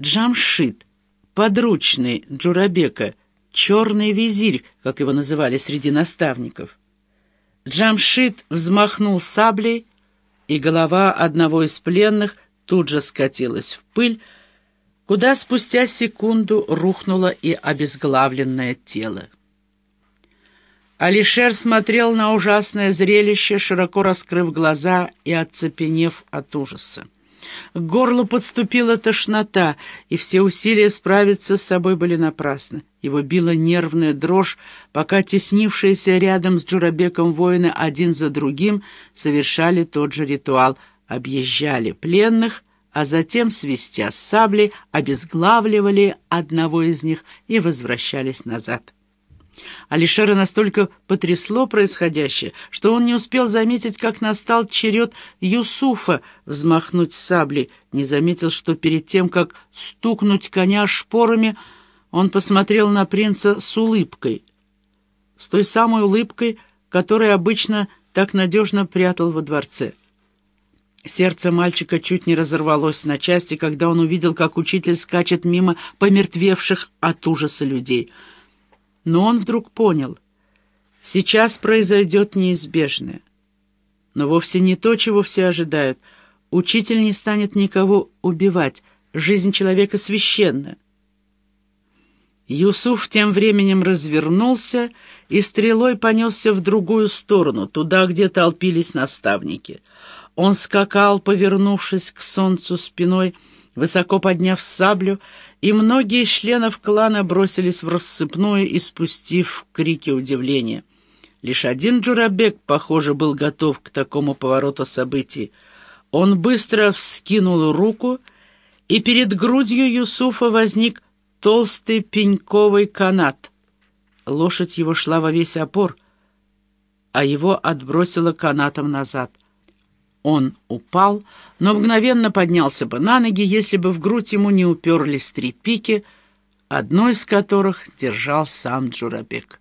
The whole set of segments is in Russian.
Джамшит, подручный Джурабека, черный визирь, как его называли среди наставников. Джамшит взмахнул саблей, и голова одного из пленных тут же скатилась в пыль, куда спустя секунду рухнуло и обезглавленное тело. Алишер смотрел на ужасное зрелище, широко раскрыв глаза и оцепенев от ужаса. К горлу подступила тошнота, и все усилия справиться с собой были напрасны. Его била нервная дрожь, пока теснившиеся рядом с Джурабеком воины один за другим совершали тот же ритуал, объезжали пленных, а затем, свистя с сабли, обезглавливали одного из них и возвращались назад. Алишера настолько потрясло происходящее, что он не успел заметить, как настал черед Юсуфа взмахнуть саблей, не заметил, что перед тем, как стукнуть коня шпорами, он посмотрел на принца с улыбкой, с той самой улыбкой, которую обычно так надежно прятал во дворце. Сердце мальчика чуть не разорвалось на части, когда он увидел, как учитель скачет мимо помертвевших от ужаса людей — но он вдруг понял, сейчас произойдет неизбежное. Но вовсе не то, чего все ожидают. Учитель не станет никого убивать. Жизнь человека священна. Юсуф тем временем развернулся и стрелой понесся в другую сторону, туда, где толпились наставники. Он скакал, повернувшись к солнцу спиной, высоко подняв саблю, и многие из членов клана бросились в рассыпную, испустив крики удивления. Лишь один Джурабек, похоже, был готов к такому повороту событий. Он быстро вскинул руку, и перед грудью Юсуфа возник толстый пеньковый канат. Лошадь его шла во весь опор, а его отбросило канатом назад. Он упал, но мгновенно поднялся бы на ноги, если бы в грудь ему не уперлись три пики, одной из которых держал сам Джурабек.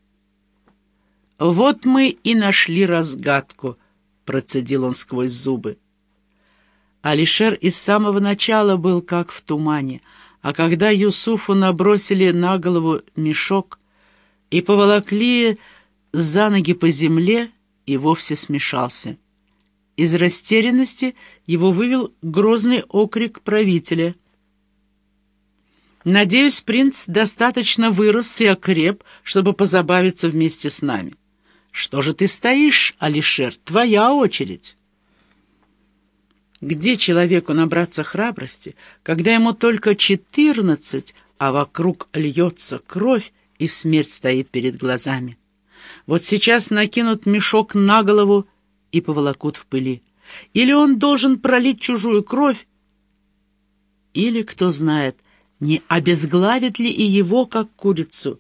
«Вот мы и нашли разгадку», — процедил он сквозь зубы. Алишер из самого начала был как в тумане, а когда Юсуфу набросили на голову мешок и поволокли за ноги по земле, и вовсе смешался. Из растерянности его вывел грозный окрик правителя. «Надеюсь, принц достаточно вырос и окреп, чтобы позабавиться вместе с нами. Что же ты стоишь, Алишер? Твоя очередь!» Где человеку набраться храбрости, когда ему только четырнадцать, а вокруг льется кровь, и смерть стоит перед глазами? Вот сейчас накинут мешок на голову, и поволокут в пыли. Или он должен пролить чужую кровь, или, кто знает, не обезглавит ли и его, как курицу.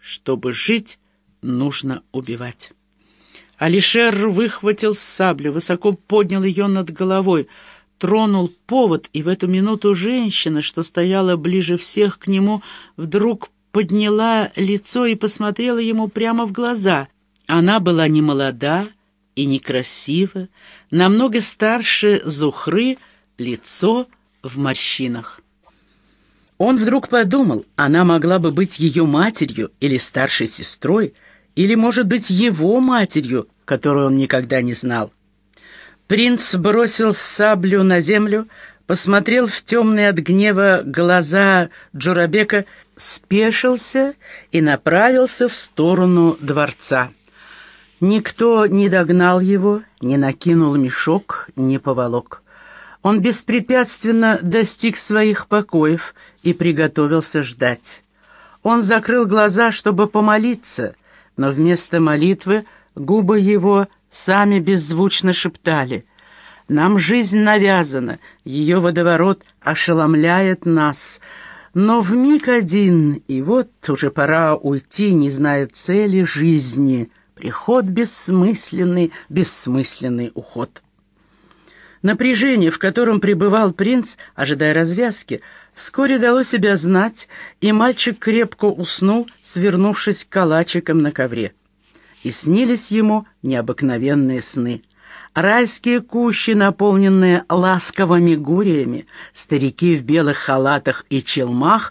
Чтобы жить, нужно убивать. Алишер выхватил саблю, высоко поднял ее над головой, тронул повод, и в эту минуту женщина, что стояла ближе всех к нему, вдруг подняла лицо и посмотрела ему прямо в глаза. Она была не молода, и некрасиво, намного старше Зухры, лицо в морщинах. Он вдруг подумал, она могла бы быть ее матерью или старшей сестрой, или, может быть, его матерью, которую он никогда не знал. Принц бросил саблю на землю, посмотрел в темные от гнева глаза Джурабека, спешился и направился в сторону дворца. Никто не догнал его, не накинул мешок, не поволок. Он беспрепятственно достиг своих покоев и приготовился ждать. Он закрыл глаза, чтобы помолиться, но вместо молитвы губы его сами беззвучно шептали «Нам жизнь навязана, ее водоворот ошеломляет нас». Но в миг один, и вот уже пора уйти, не зная цели жизни — Приход бессмысленный, бессмысленный уход. Напряжение, в котором пребывал принц, ожидая развязки, вскоре дало себя знать, и мальчик крепко уснул, свернувшись калачиком на ковре. И снились ему необыкновенные сны. Райские кущи, наполненные ласковыми гуриями, старики в белых халатах и челмах